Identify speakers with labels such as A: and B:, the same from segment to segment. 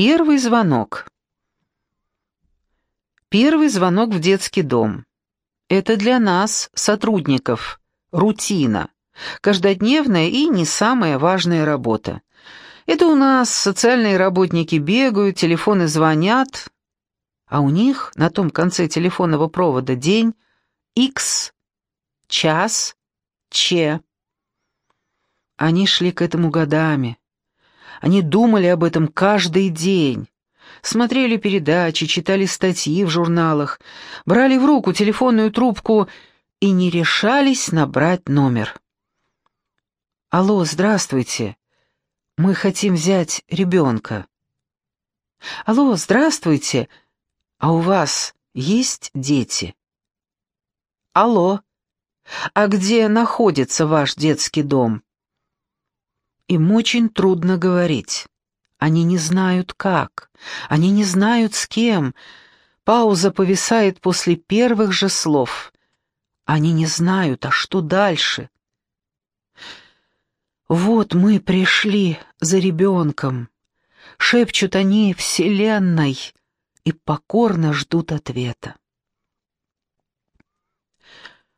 A: Первый звонок. Первый звонок в детский дом. Это для нас, сотрудников, рутина, каждодневная и не самая важная работа. Это у нас социальные работники бегают, телефоны звонят, а у них на том конце телефонного провода день X, час, Ч. Они шли к этому годами. Они думали об этом каждый день. Смотрели передачи, читали статьи в журналах, брали в руку телефонную трубку и не решались набрать номер. «Алло, здравствуйте. Мы хотим взять ребенка». «Алло, здравствуйте. А у вас есть дети?» «Алло, а где находится ваш детский дом?» Им очень трудно говорить. Они не знают как, они не знают с кем. Пауза повисает после первых же слов. Они не знают, а что дальше? «Вот мы пришли за ребенком», — шепчут они Вселенной и покорно ждут ответа.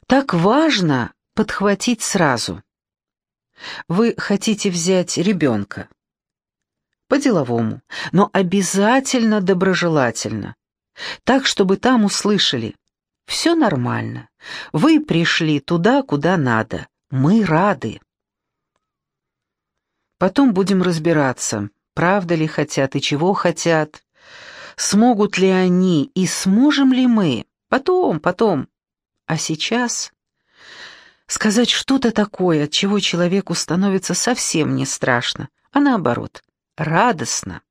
A: Так важно подхватить сразу. Вы хотите взять ребенка. По-деловому, но обязательно доброжелательно. Так, чтобы там услышали. Все нормально. Вы пришли туда, куда надо. Мы рады. Потом будем разбираться, правда ли хотят и чего хотят. Смогут ли они и сможем ли мы? Потом, потом. А сейчас сказать что-то такое, от чего человеку становится совсем не страшно, а наоборот, радостно.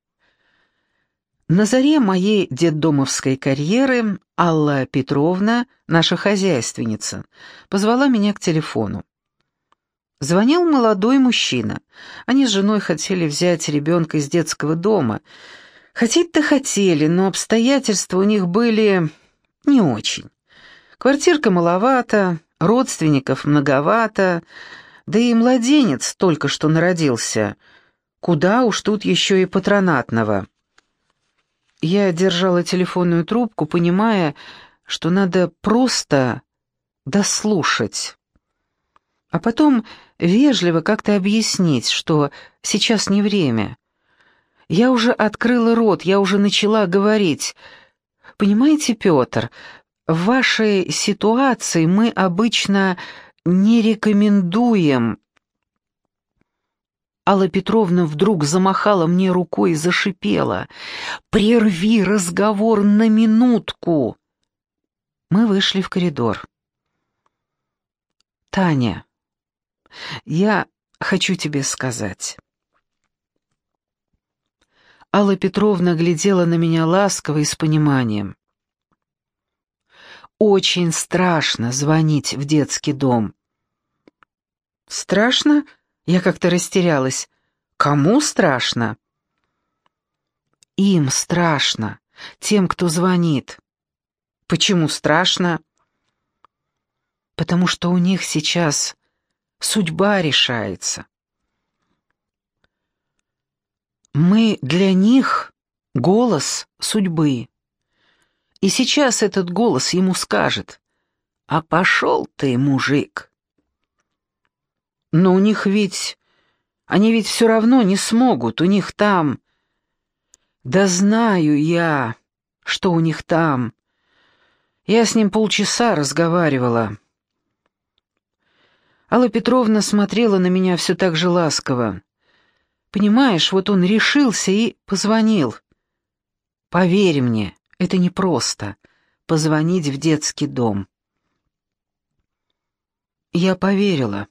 A: На заре моей детдомовской карьеры Алла Петровна, наша хозяйственница, позвала меня к телефону. Звонил молодой мужчина. Они с женой хотели взять ребенка из детского дома. Хотеть-то хотели, но обстоятельства у них были не очень. Квартирка маловато, родственников многовато, да и младенец только что народился. Куда уж тут еще и патронатного. Я держала телефонную трубку, понимая, что надо просто дослушать. А потом вежливо как-то объяснить, что сейчас не время. Я уже открыла рот, я уже начала говорить. «Понимаете, Петр, в вашей ситуации мы обычно не рекомендуем...» Алла Петровна вдруг замахала мне рукой и зашипела. «Прерви разговор на минутку!» Мы вышли в коридор. «Таня, я хочу тебе сказать». Алла Петровна глядела на меня ласково и с пониманием. «Очень страшно звонить в детский дом». «Страшно?» Я как-то растерялась. «Кому страшно?» «Им страшно, тем, кто звонит». «Почему страшно?» «Потому что у них сейчас Судьба решается. Мы для них голос судьбы. И сейчас этот голос ему скажет, «А пошел ты, мужик!» Но у них ведь... Они ведь все равно не смогут, у них там... Да знаю я, что у них там. Я с ним полчаса разговаривала. Алла Петровна смотрела на меня все так же ласково. «Понимаешь, вот он решился и позвонил. Поверь мне, это непросто — позвонить в детский дом». Я поверила.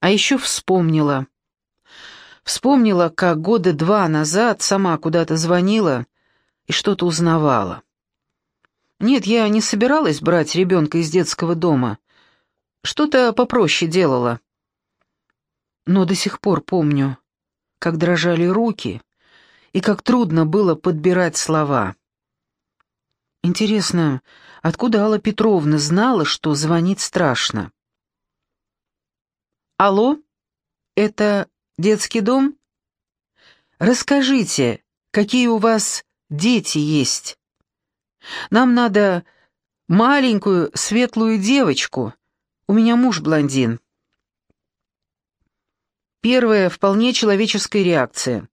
A: А еще вспомнила. Вспомнила, как года два назад сама куда-то звонила и что-то узнавала. Нет, я не собиралась брать ребенка из детского дома. Что-то попроще делала. Но до сих пор помню, как дрожали руки и как трудно было подбирать слова. Интересно, откуда Алла Петровна знала, что звонить страшно? «Алло, это детский дом? Расскажите, какие у вас дети есть. Нам надо маленькую светлую девочку. У меня муж блондин. Первая вполне человеческая реакция.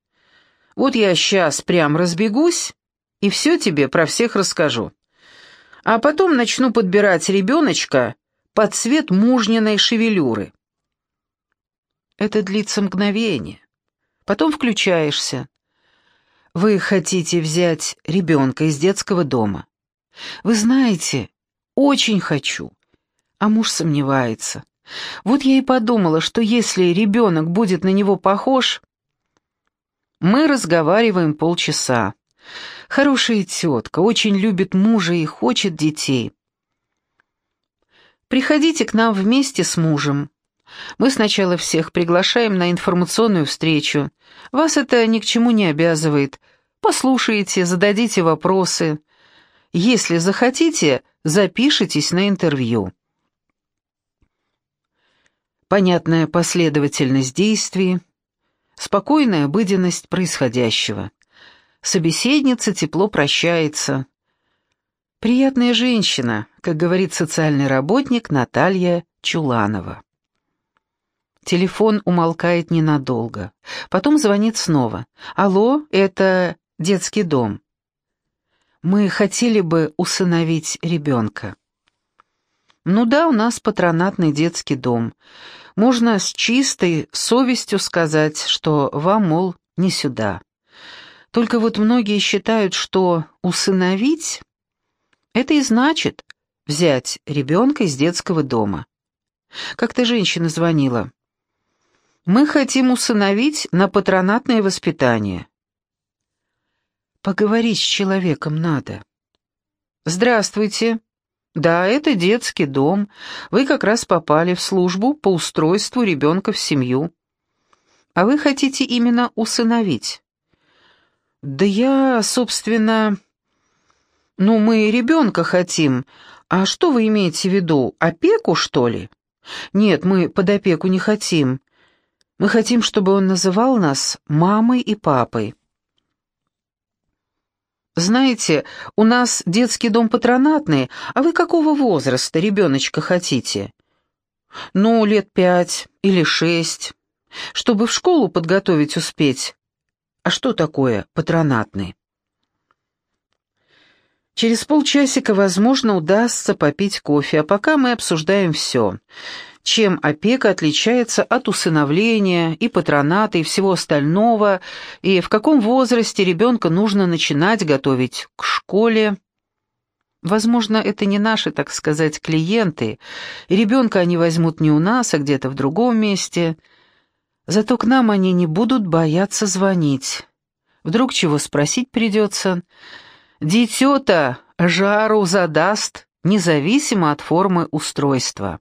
A: Вот я сейчас прям разбегусь и все тебе про всех расскажу. А потом начну подбирать ребеночка под цвет мужниной шевелюры. Это длится мгновение. Потом включаешься. Вы хотите взять ребенка из детского дома. Вы знаете, очень хочу. А муж сомневается. Вот я и подумала, что если ребенок будет на него похож... Мы разговариваем полчаса. Хорошая тетка, очень любит мужа и хочет детей. Приходите к нам вместе с мужем. Мы сначала всех приглашаем на информационную встречу. Вас это ни к чему не обязывает. Послушайте, зададите вопросы. Если захотите, запишитесь на интервью. Понятная последовательность действий, спокойная обыденность происходящего. Собеседница тепло прощается. Приятная женщина, как говорит социальный работник Наталья Чуланова. Телефон умолкает ненадолго. Потом звонит снова. «Алло, это детский дом. Мы хотели бы усыновить ребенка». «Ну да, у нас патронатный детский дом. Можно с чистой совестью сказать, что вам, мол, не сюда. Только вот многие считают, что усыновить — это и значит взять ребенка из детского дома. Как-то женщина звонила. Мы хотим усыновить на патронатное воспитание. Поговорить с человеком надо. Здравствуйте. Да, это детский дом. Вы как раз попали в службу по устройству ребенка в семью. А вы хотите именно усыновить? Да я, собственно... Ну, мы ребенка хотим. А что вы имеете в виду, опеку, что ли? Нет, мы под опеку не хотим. Мы хотим, чтобы он называл нас мамой и папой. Знаете, у нас детский дом патронатный, а вы какого возраста ребеночка хотите? Ну, лет пять или шесть, чтобы в школу подготовить успеть. А что такое патронатный? Через полчасика, возможно, удастся попить кофе, а пока мы обсуждаем все чем опека отличается от усыновления и патроната и всего остального, и в каком возрасте ребенка нужно начинать готовить к школе. Возможно, это не наши, так сказать, клиенты, и ребенка они возьмут не у нас, а где-то в другом месте. Зато к нам они не будут бояться звонить. Вдруг чего спросить придется. Дитё-то жару задаст, независимо от формы устройства.